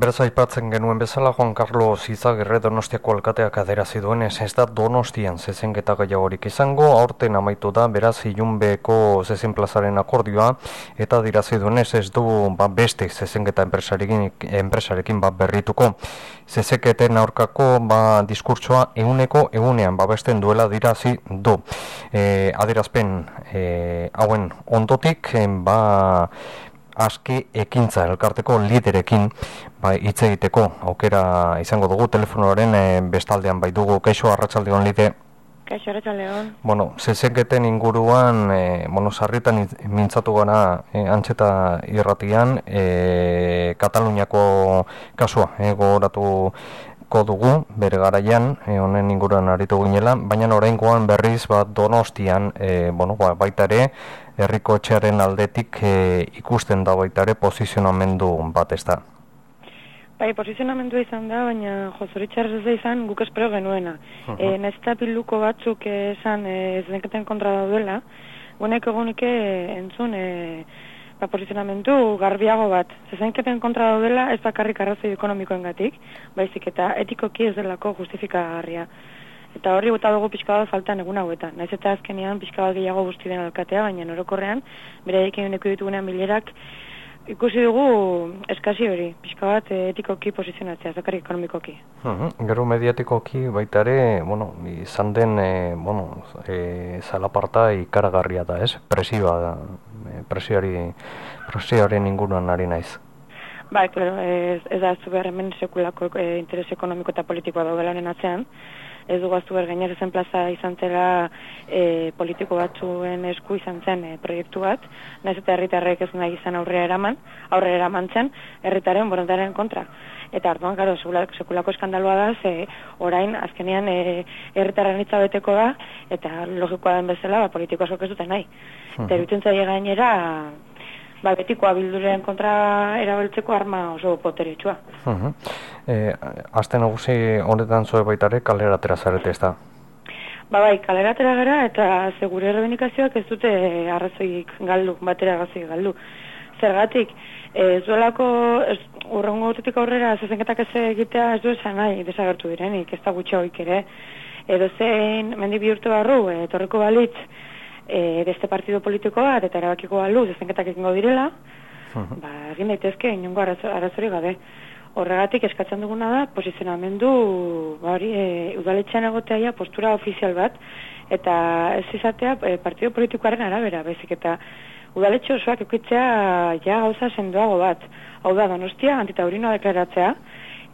Beraz aipatzen genuen bezala Juan Carlos Izagirre Donostiako alkateak aderazi duenez ez da Donostian zezenketa gehiagorik izango, aurten amaitu da beraz ilunbeko zezen plazaren akordioa eta dirazi duenez ez du ba, beste zezenketa enpresarekin, enpresarekin ba, berrituko. Zezeketen aurkako ba, diskurtsoa eguneko egunean babesten duela dirazi du. E, adirazpen e, hauen ondotik ba, aski ekintza elkarteko liderekin bai hitz egiteko. Aukera izango dugu telefonoaren e, bestaldean. Bai dugu kaixo arratsaldeon lide. Kaixo arratsaldeon Bueno, zezenketen inguruan e, bueno, sarritan mintzatu gana e, antxeta irratian e, Kataluniako kasua e, gogoratu dugu bere garaian honen inguruan aritu ginela, baina oraingoan berriz bat Donostian e, bueno, ba, baita ere herriko etxearen aldetik e, ikusten da baita ere posizionamendu bat ez da. Bai, posizionamendu izan da, baina jozoritxarrez ez da izan guk espero genuena. Uh -huh. e, bilduko batzuk esan e, ez denketen kontra daudela, guenek egunik entzun e, ba, posizionamendu garbiago bat. Zezenketen kontra daudela ez bakarrik arrazoi ekonomikoen gatik, baizik eta etikoki ez delako justifikagarria. Eta horri gota dugu pixka bat faltan egun hauetan. Naiz eta azkenean pixka bat gehiago guzti den alkatea, baina norokorrean, bere egin uneko ditugunean bilerak, ikusi dugu eskasi hori, pixka bat etikoki posizionatzea, zakari ekonomikoki. Uh Gero mediatikoki baita ere, bueno, izan den, e, bueno, e, zalaparta ikaragarria da, ez? Presioa da, e, presioari, presioaren inguruan ari naiz. Bai, claro, ez, ez da zu behar hemen sekulako e, interes ekonomiko eta politikoa daudela honen atzean, ez dugu aztu bergainer zen plaza izan zela e, politiko batzuen esku izan zen e, proiektu bat, nahiz eta herritarrek ez nahi izan aurrera eraman, aurrera eraman zen, herritaren borontaren kontra. Eta hartuan, garo, sekulako eskandalua da, ze orain, azkenean, e, herritarren hitza beteko da, eta logikoa den bezala, ba, politiko asko ez duten nahi. Uh -huh. Eta gainera, ba, betikoa bilduren kontra erabiltzeko arma oso poteretsua. Uh -huh. e, Azte nagusi honetan zoe baitare kalera atera zarete ez da? Ba bai, kalera atera gara eta segure errebenikazioak ez dute arrazoik galdu, batera arrazoik galdu. Zergatik, ez duelako, urrengo urtetik aurrera, zezenketak ez egitea ez du esan nahi, desagertu direnik, ez da gutxe hoik ere. Edo zein, mendi bi urte barru, etorreko balitz, e, beste partido politiko bat eta erabakiko balu zezenketak egingo direla, ba, egin daitezke inongo arazori gabe. Horregatik eskatzen duguna da posizionamendu bari, e, udaletxean egotea postura ofizial bat eta ez izatea e, partido politikoaren arabera, baizik eta udaletxe osoak ekitzea ja gauza sendoago bat. Hau da, donostia, antitaurinoa deklaratzea,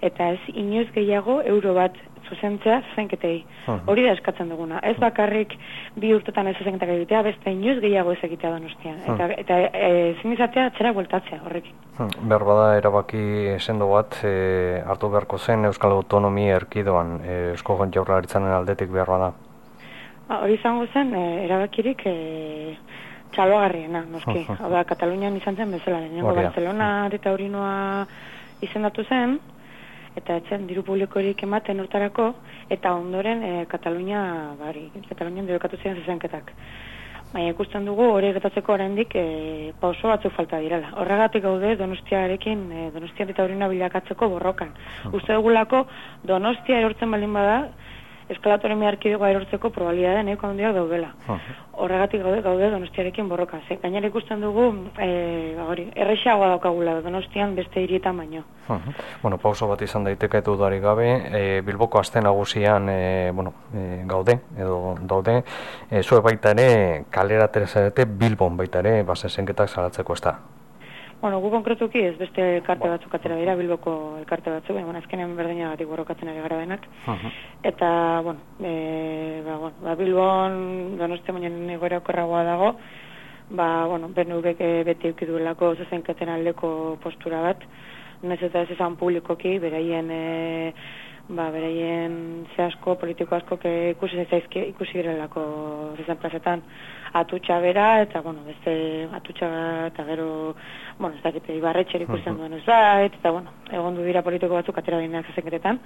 eta ez inoiz gehiago euro bat zuzentzea zenketei. Hori da eskatzen duguna. Ez bakarrik bi urtetan ez zezenketak egitea, beste inoiz gehiago ez egitea donostian. Eta, eta e, zin izatea txera bueltatzea horrekin. Berba da erabaki sendo bat e, hartu beharko zen Euskal Autonomi erkidoan e, Eusko Jaurlaritzaren aldetik behar da. Ba, hori izango zen e, erabakirik e, txaloagarriena, noski. Hau da, Katalunian izan zen bezala. Barcelona eta horinoa izendatu zen, eta etzen diru publikorik ematen urtarako, eta ondoren e, Katalunia, bari, Katalunian dirokatu ziren zezenketak. Baina ikusten dugu hori egetatzeko oraindik e, pauso batzuk falta direla. Horregatik gaude Donostiarekin, e, Donostia eta horina bilakatzeko borrokan. Uste dugulako Donostia erortzen baldin bada, eskalatoremi arkidegoa erortzeko probabilidade nahiko handiak daudela. Horregatik gaude gaude Donostiarekin borroka. Ze gainera ikusten dugu eh hori, erresagoa daukagula Donostian beste hirietan baino. Bueno, pauso bat izan daiteke dudari gabe, e, Bilboko aste nagusian e, bueno, e, gaude edo daude, e, zue baita ere kalera terezarete Bilbon baita ere basesenketak salatzeko ez da. Bueno, gu konkretuki ez beste elkarte batzuk atera dira, bilboko elkarte batzuk, baina bueno, berdina gatik borrokatzen ari gara denak. Eta, bueno, e, ba, bueno, ba, bilbon, donostia baina egoera okorragoa dago, ba, bueno, BNV beti eukiduelako zezenkaten aldeko postura bat, nez eta ez esan publikoki, beraien... E, ba, beraien ze asko, politiko asko, ke ikusi zaizki, ikusi girelako zezen plazetan. Atutxa bera, eta, bueno, beste atutxa eta gero, bueno, ez dakit, ibarretxer ikusten duen ez da, eta, bueno, egon du dira politiko batzuk atera dinak zezenketetan,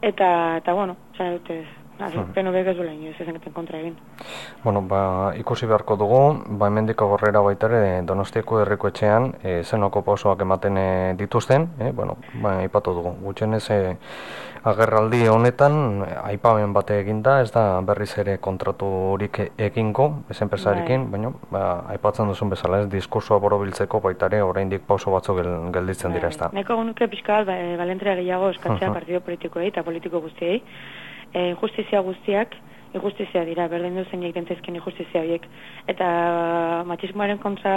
eta, eta, bueno, zan dute, Azu, hmm. PNV ez duela inoiz ezenketen kontra egin. Bueno, ba, ikusi beharko dugu, ba, emendiko gorrera baita ere Donostiako herriko etxean e, zenoko pausoak ematen e, dituzten, e, bueno, ba, ipatu dugu. Gutxenez, e, agerraldi honetan, aipamen bate eginda, ez da berriz ere kontratu horik egingo, ez enpresarekin, bai. baina, ba, aipatzen duzun bezala, ez, diskursoa borobiltzeko baita ere, oraindik pauso batzuk gel, gelditzen dira, ez da. Bai. Neko gunuke pixka ba, balentrea gehiago eskatzea uh -huh. partido politikoei eta politiko guztiei, e, justizia guztiak injustizia dira, berdin duzen egiten tezken injustizia horiek. Eta matxismoaren kontra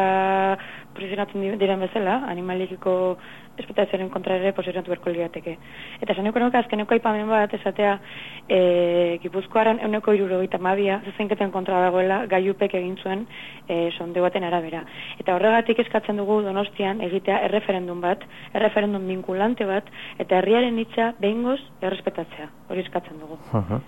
presionatzen diren bezala, animalikiko espetazioaren kontra ere posizionatu berko liateke. Eta zaneko nuke azkeneko aipamen bat, esatea, e, gipuzkoaran euneko iruro eta mabia, zezenketen kontra dagoela, gaiupek egin zuen e, sonde baten arabera. Eta horregatik eskatzen dugu donostian egitea erreferendum bat, erreferendum vinculante bat, eta herriaren hitza behingoz errespetatzea, hori eskatzen dugu. Uh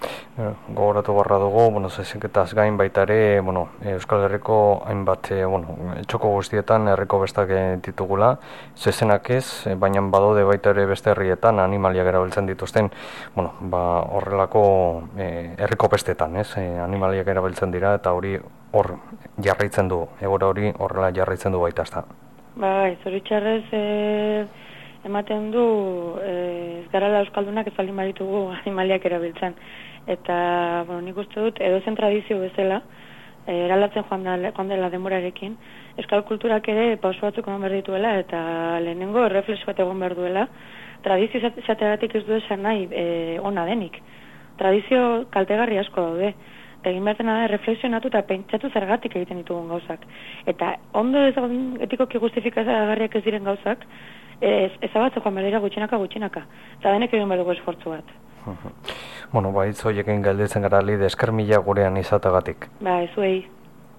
Gogoratu barra dugu, bueno, zezenketaz gain baita ere, bueno, Euskal Herriko hainbat, e, bueno, txoko guztietan herriko bestak ditugula, zezenak ez, e, baina badode baita ere beste herrietan animaliak erabiltzen dituzten, bueno, ba, horrelako e, herriko bestetan, ez, e, animaliak erabiltzen dira eta hori hor jarraitzen du, egora hori horrela jarraitzen du baita ezta. Bai, zoritxarrez e, ematen du e, ez gara euskaldunak ez baldin baditugu animaliak erabiltzen. Eta, bueno, nik uste dut, edo zen tradizio bezala, e, eralatzen joan, da, joan dela demorarekin, euskal kulturak ere pauso batzuk eman behar dituela eta lehenengo reflexo bat egon behar duela. Tradizio zategatik ez du esan nahi e, ona denik. Tradizio kaltegarri asko daude. Egin behar dena da reflexionatu eta pentsatu zergatik egiten ditugun gauzak. Eta ondo ez etikoki justifikazagarriak ez diren gauzak ez, ezabatze joan behar dira gutxinaka gutxinaka. Eta denek egin behar dugu esfortzu bat Bueno, baitz hoiekin galditzen gara lide eskermila gurean izatagatik. Ba, ez